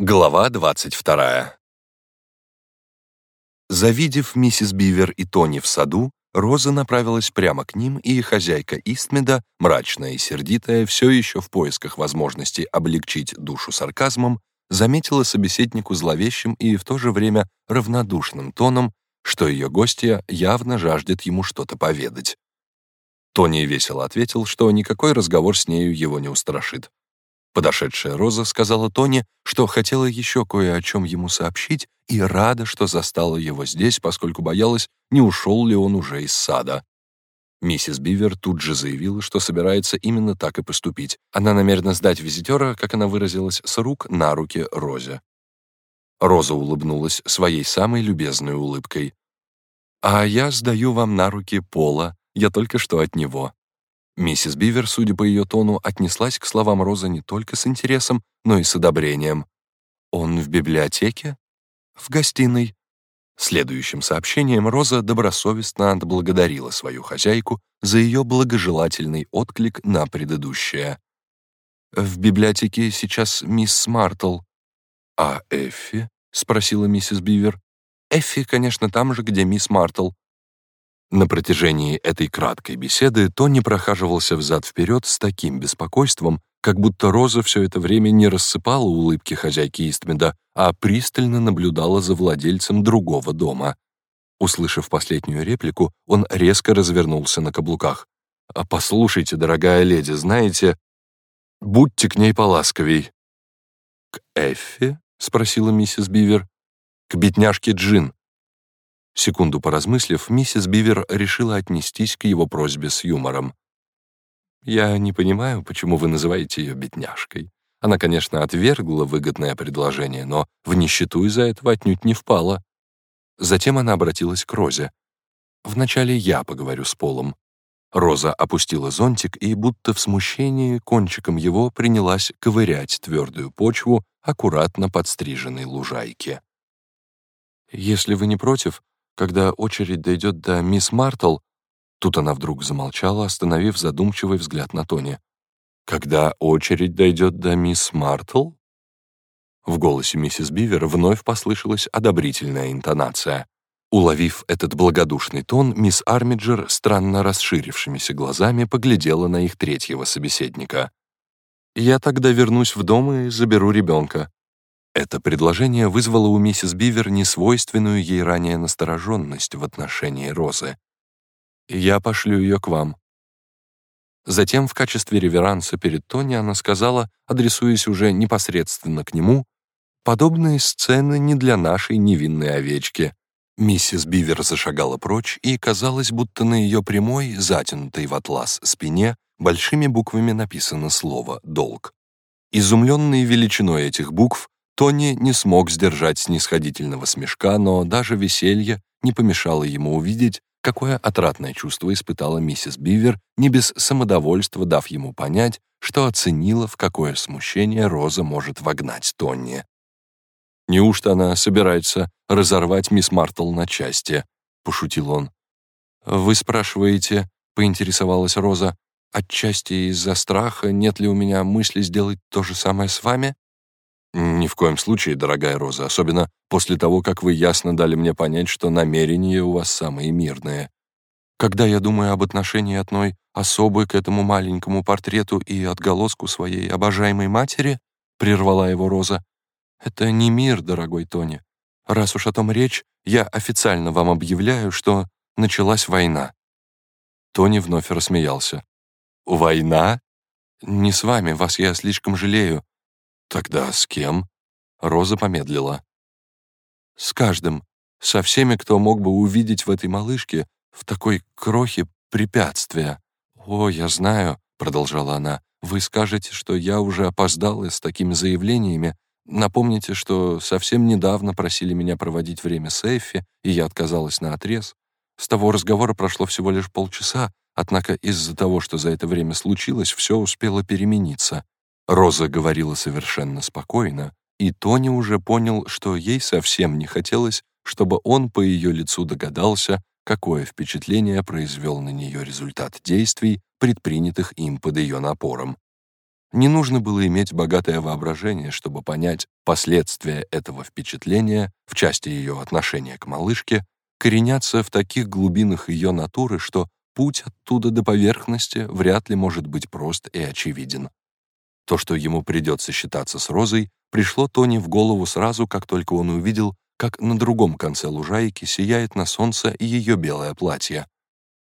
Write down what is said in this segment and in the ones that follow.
Глава 22. Завидев миссис Бивер и Тони в саду, Роза направилась прямо к ним, и хозяйка Истмеда, мрачная и сердитая, все еще в поисках возможности облегчить душу сарказмом, заметила собеседнику зловещим и в то же время равнодушным тоном, что ее гостья явно жаждет ему что-то поведать. Тони весело ответил, что никакой разговор с нею его не устрашит. Подошедшая Роза сказала Тони, что хотела еще кое о чем ему сообщить и рада, что застала его здесь, поскольку боялась, не ушел ли он уже из сада. Миссис Бивер тут же заявила, что собирается именно так и поступить. Она намерена сдать визитера, как она выразилась, с рук на руки Розе. Роза улыбнулась своей самой любезной улыбкой. «А я сдаю вам на руки Пола, я только что от него. Миссис Бивер, судя по ее тону, отнеслась к словам Розы не только с интересом, но и с одобрением. «Он в библиотеке?» «В гостиной». Следующим сообщением Роза добросовестно отблагодарила свою хозяйку за ее благожелательный отклик на предыдущее. «В библиотеке сейчас мисс Мартл». «А Эффи?» — спросила миссис Бивер. «Эффи, конечно, там же, где мисс Мартл. На протяжении этой краткой беседы Тони прохаживался взад-вперед с таким беспокойством, как будто Роза все это время не рассыпала улыбки хозяйки Истмеда, а пристально наблюдала за владельцем другого дома. Услышав последнюю реплику, он резко развернулся на каблуках. «А послушайте, дорогая леди, знаете, будьте к ней поласковей». «К Эффи?» — спросила миссис Бивер. «К бедняжке Джин. Секунду поразмыслив, миссис Бивер решила отнестись к его просьбе с юмором. «Я не понимаю, почему вы называете ее бедняжкой. Она, конечно, отвергла выгодное предложение, но в нищету из-за этого отнюдь не впала». Затем она обратилась к Розе. «Вначале я поговорю с Полом». Роза опустила зонтик и, будто в смущении, кончиком его принялась ковырять твердую почву аккуратно подстриженной лужайки. «Если вы не против, когда очередь дойдет до мисс Мартл, тут она вдруг замолчала, остановив задумчивый взгляд на Тони. «Когда очередь дойдет до мисс Мартл?» В голосе миссис Бивер вновь послышалась одобрительная интонация. Уловив этот благодушный тон, мисс Армиджер странно расширившимися глазами поглядела на их третьего собеседника. «Я тогда вернусь в дом и заберу ребенка. Это предложение вызвало у миссис Бивер несвойственную ей ранее настороженность в отношении Розы. «Я пошлю ее к вам». Затем в качестве реверанса перед Тони она сказала, адресуясь уже непосредственно к нему, «Подобные сцены не для нашей невинной овечки». Миссис Бивер зашагала прочь, и казалось, будто на ее прямой, затянутой в атлас спине, большими буквами написано слово «долг». Изумленный величиной этих букв, Тони не смог сдержать снисходительного смешка, но даже веселье не помешало ему увидеть, какое отратное чувство испытала миссис Бивер, не без самодовольства дав ему понять, что оценила, в какое смущение Роза может вогнать Тонни. «Неужто она собирается разорвать мисс Мартл на части?» — пошутил он. «Вы спрашиваете», — поинтересовалась Роза, «отчасти из-за страха нет ли у меня мысли сделать то же самое с вами?» «Ни в коем случае, дорогая Роза, особенно после того, как вы ясно дали мне понять, что намерения у вас самые мирные. Когда я думаю об отношении одной особы к этому маленькому портрету и отголоску своей обожаемой матери, прервала его Роза, это не мир, дорогой Тони. Раз уж о том речь, я официально вам объявляю, что началась война». Тони вновь рассмеялся. «Война? Не с вами, вас я слишком жалею. «Тогда с кем?» Роза помедлила. «С каждым. Со всеми, кто мог бы увидеть в этой малышке, в такой крохе препятствия. О, я знаю», — продолжала она, «вы скажете, что я уже опоздала с такими заявлениями. Напомните, что совсем недавно просили меня проводить время с Эффи, и я отказалась на отрез. С того разговора прошло всего лишь полчаса, однако из-за того, что за это время случилось, все успело перемениться. Роза говорила совершенно спокойно, и Тони уже понял, что ей совсем не хотелось, чтобы он по ее лицу догадался, какое впечатление произвел на нее результат действий, предпринятых им под ее напором. Не нужно было иметь богатое воображение, чтобы понять последствия этого впечатления в части ее отношения к малышке, коренятся в таких глубинах ее натуры, что путь оттуда до поверхности вряд ли может быть прост и очевиден. То, что ему придется считаться с Розой, пришло Тони в голову сразу, как только он увидел, как на другом конце лужайки сияет на солнце ее белое платье.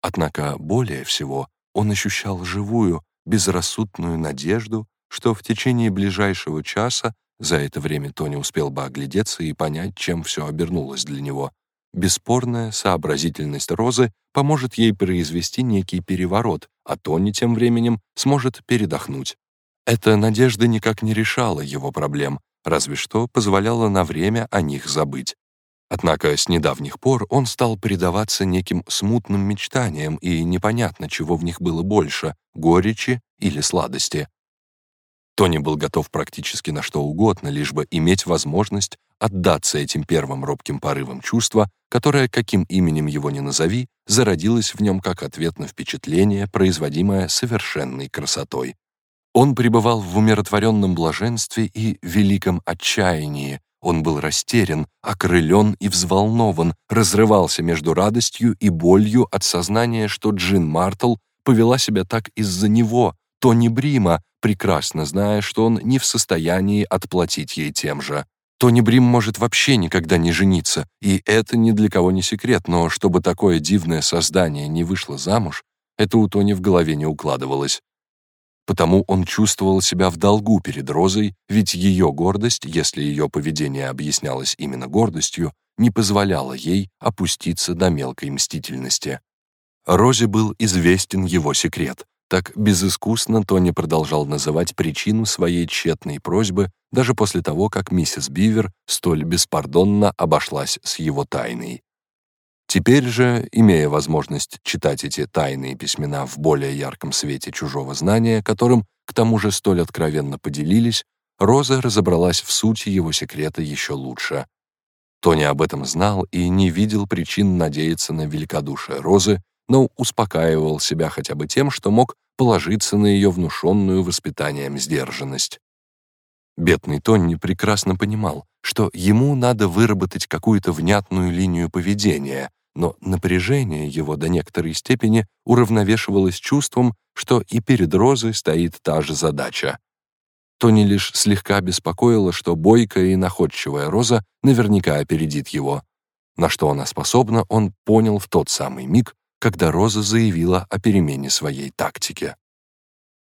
Однако более всего он ощущал живую, безрассудную надежду, что в течение ближайшего часа, за это время Тони успел бы оглядеться и понять, чем все обернулось для него, бесспорная сообразительность Розы поможет ей произвести некий переворот, а Тони тем временем сможет передохнуть. Эта надежда никак не решала его проблем, разве что позволяла на время о них забыть. Однако с недавних пор он стал предаваться неким смутным мечтаниям, и непонятно, чего в них было больше — горечи или сладости. Тони был готов практически на что угодно, лишь бы иметь возможность отдаться этим первым робким порывам чувства, которое, каким именем его ни назови, зародилось в нем как ответ на впечатление, производимое совершенной красотой. Он пребывал в умиротворенном блаженстве и великом отчаянии, он был растерян, окрылен и взволнован, разрывался между радостью и болью от сознания, что Джин Мартл повела себя так из-за него, Тони Брима, прекрасно зная, что он не в состоянии отплатить ей тем же. Тони Брим может вообще никогда не жениться, и это ни для кого не секрет, но чтобы такое дивное создание не вышло замуж, это у Тони в голове не укладывалось. Потому он чувствовал себя в долгу перед Розой, ведь ее гордость, если ее поведение объяснялось именно гордостью, не позволяла ей опуститься до мелкой мстительности. Розе был известен его секрет. Так безыскусно Тони продолжал называть причину своей тщетной просьбы даже после того, как миссис Бивер столь беспардонно обошлась с его тайной. Теперь же, имея возможность читать эти тайные письмена в более ярком свете чужого знания, которым, к тому же, столь откровенно поделились, Роза разобралась в сути его секрета еще лучше. Тони об этом знал и не видел причин надеяться на великодушие Розы, но успокаивал себя хотя бы тем, что мог положиться на ее внушенную воспитанием сдержанность. Бедный Тони прекрасно понимал, что ему надо выработать какую-то внятную линию поведения, но напряжение его до некоторой степени уравновешивалось чувством, что и перед Розой стоит та же задача. Тони лишь слегка беспокоило, что бойкая и находчивая Роза наверняка опередит его. На что она способна, он понял в тот самый миг, когда Роза заявила о перемене своей тактики.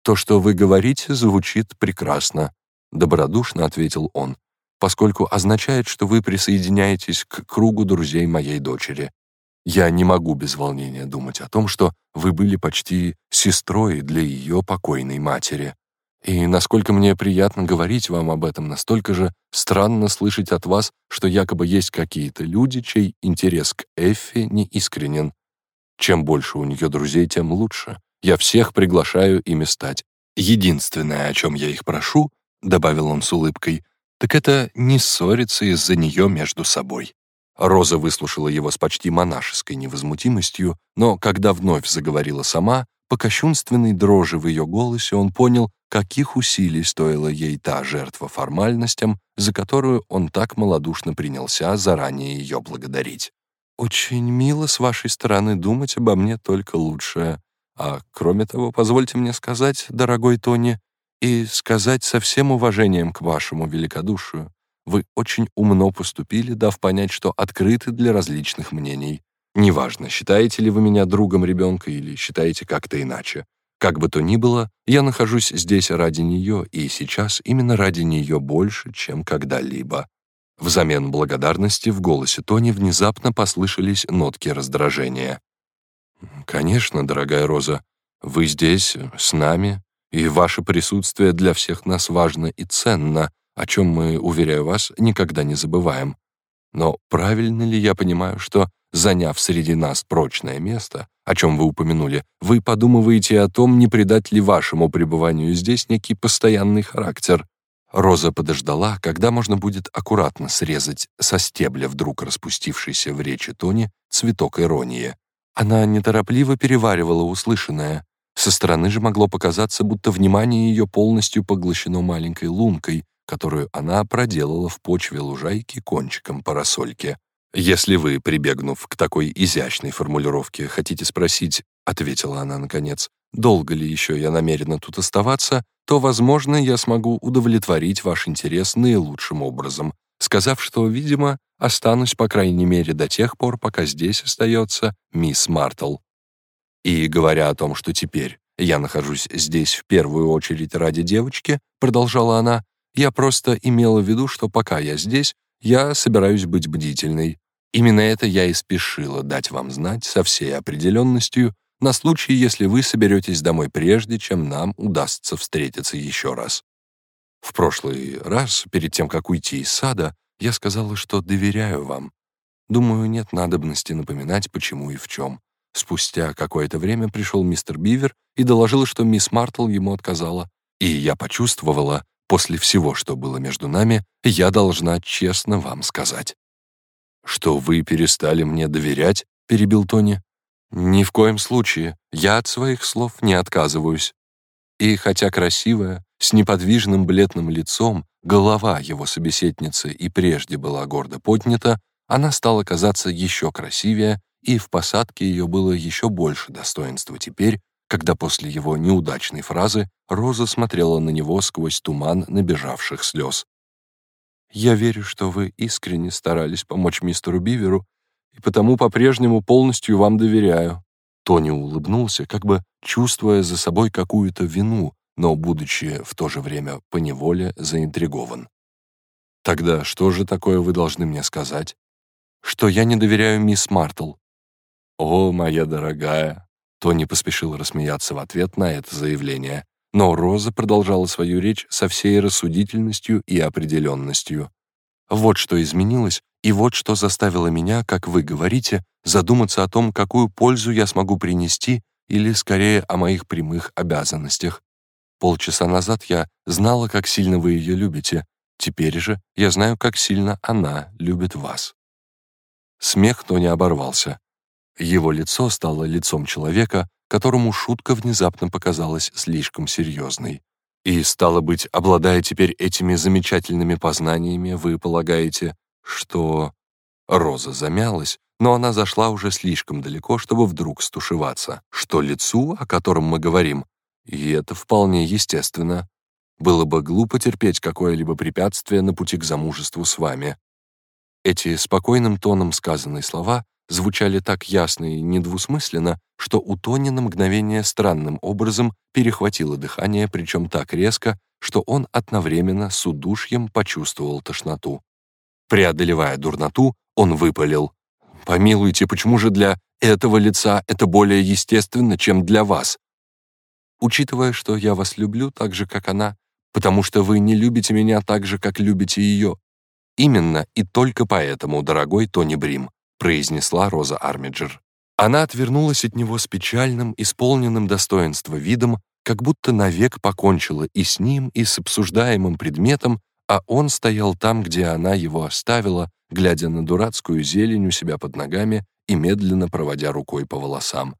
«То, что вы говорите, звучит прекрасно», — добродушно ответил он, «поскольку означает, что вы присоединяетесь к кругу друзей моей дочери. Я не могу без волнения думать о том, что вы были почти сестрой для ее покойной матери. И насколько мне приятно говорить вам об этом, настолько же странно слышать от вас, что якобы есть какие-то люди, чей интерес к Эффи не искренен. Чем больше у нее друзей, тем лучше. Я всех приглашаю ими стать. Единственное, о чем я их прошу, — добавил он с улыбкой, — так это не ссориться из-за нее между собой. Роза выслушала его с почти монашеской невозмутимостью, но когда вновь заговорила сама, по кощунственной дрожи в ее голосе он понял, каких усилий стоила ей та жертва формальностям, за которую он так малодушно принялся заранее ее благодарить. «Очень мило с вашей стороны думать обо мне только лучшее. А кроме того, позвольте мне сказать, дорогой Тони, и сказать со всем уважением к вашему великодушию, вы очень умно поступили, дав понять, что открыты для различных мнений. Неважно, считаете ли вы меня другом ребенка или считаете как-то иначе. Как бы то ни было, я нахожусь здесь ради нее, и сейчас именно ради нее больше, чем когда-либо. Взамен благодарности в голосе Тони внезапно послышались нотки раздражения. «Конечно, дорогая Роза, вы здесь, с нами, и ваше присутствие для всех нас важно и ценно, о чем мы, уверяю вас, никогда не забываем. Но правильно ли я понимаю, что, заняв среди нас прочное место, о чем вы упомянули, вы подумываете о том, не придать ли вашему пребыванию здесь некий постоянный характер? Роза подождала, когда можно будет аккуратно срезать со стебля вдруг распустившийся в речи Тони цветок иронии. Она неторопливо переваривала услышанное, Со стороны же могло показаться, будто внимание ее полностью поглощено маленькой лункой, которую она проделала в почве лужайки кончиком парасольки. «Если вы, прибегнув к такой изящной формулировке, хотите спросить, — ответила она наконец, — долго ли еще я намерена тут оставаться, то, возможно, я смогу удовлетворить ваш интерес наилучшим образом, сказав, что, видимо, останусь, по крайней мере, до тех пор, пока здесь остается мисс Мартл. И говоря о том, что теперь я нахожусь здесь в первую очередь ради девочки, продолжала она, я просто имела в виду, что пока я здесь, я собираюсь быть бдительной. Именно это я и спешила дать вам знать со всей определенностью на случай, если вы соберетесь домой прежде, чем нам удастся встретиться еще раз. В прошлый раз, перед тем, как уйти из сада, я сказала, что доверяю вам. Думаю, нет надобности напоминать, почему и в чем. Спустя какое-то время пришел мистер Бивер и доложил, что мисс Мартл ему отказала. И я почувствовала, После всего, что было между нами, я должна честно вам сказать. «Что вы перестали мне доверять?» — перебил Тони. «Ни в коем случае. Я от своих слов не отказываюсь». И хотя красивая, с неподвижным бледным лицом, голова его собеседницы и прежде была гордо поднята, она стала казаться еще красивее, и в посадке ее было еще больше достоинства теперь, когда после его неудачной фразы Роза смотрела на него сквозь туман набежавших слез. «Я верю, что вы искренне старались помочь мистеру Биверу, и потому по-прежнему полностью вам доверяю». Тони улыбнулся, как бы чувствуя за собой какую-то вину, но будучи в то же время поневоле заинтригован. «Тогда что же такое вы должны мне сказать?» «Что я не доверяю мисс Мартл». «О, моя дорогая, Тони поспешил рассмеяться в ответ на это заявление, но Роза продолжала свою речь со всей рассудительностью и определенностью. «Вот что изменилось, и вот что заставило меня, как вы говорите, задуматься о том, какую пользу я смогу принести, или, скорее, о моих прямых обязанностях. Полчаса назад я знала, как сильно вы ее любите, теперь же я знаю, как сильно она любит вас». Смех Тони оборвался. Его лицо стало лицом человека, которому шутка внезапно показалась слишком серьезной. И, стало быть, обладая теперь этими замечательными познаниями, вы полагаете, что... Роза замялась, но она зашла уже слишком далеко, чтобы вдруг стушеваться. Что лицу, о котором мы говорим, и это вполне естественно. Было бы глупо терпеть какое-либо препятствие на пути к замужеству с вами. Эти спокойным тоном сказанные слова звучали так ясно и недвусмысленно, что у Тони на мгновение странным образом перехватило дыхание, причем так резко, что он одновременно с удушьем почувствовал тошноту. Преодолевая дурноту, он выпалил. «Помилуйте, почему же для этого лица это более естественно, чем для вас? Учитывая, что я вас люблю так же, как она, потому что вы не любите меня так же, как любите ее. Именно и только поэтому, дорогой Тони Брим, произнесла Роза Армиджер. Она отвернулась от него с печальным, исполненным достоинства видом, как будто навек покончила и с ним, и с обсуждаемым предметом, а он стоял там, где она его оставила, глядя на дурацкую зелень у себя под ногами и медленно проводя рукой по волосам.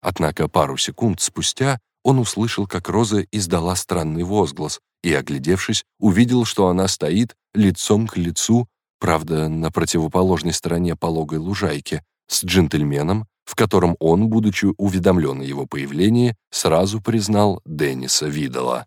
Однако пару секунд спустя он услышал, как Роза издала странный возглас и, оглядевшись, увидел, что она стоит лицом к лицу правда, на противоположной стороне пологой лужайки, с джентльменом, в котором он, будучи уведомлен о его появлении, сразу признал Денниса Видала.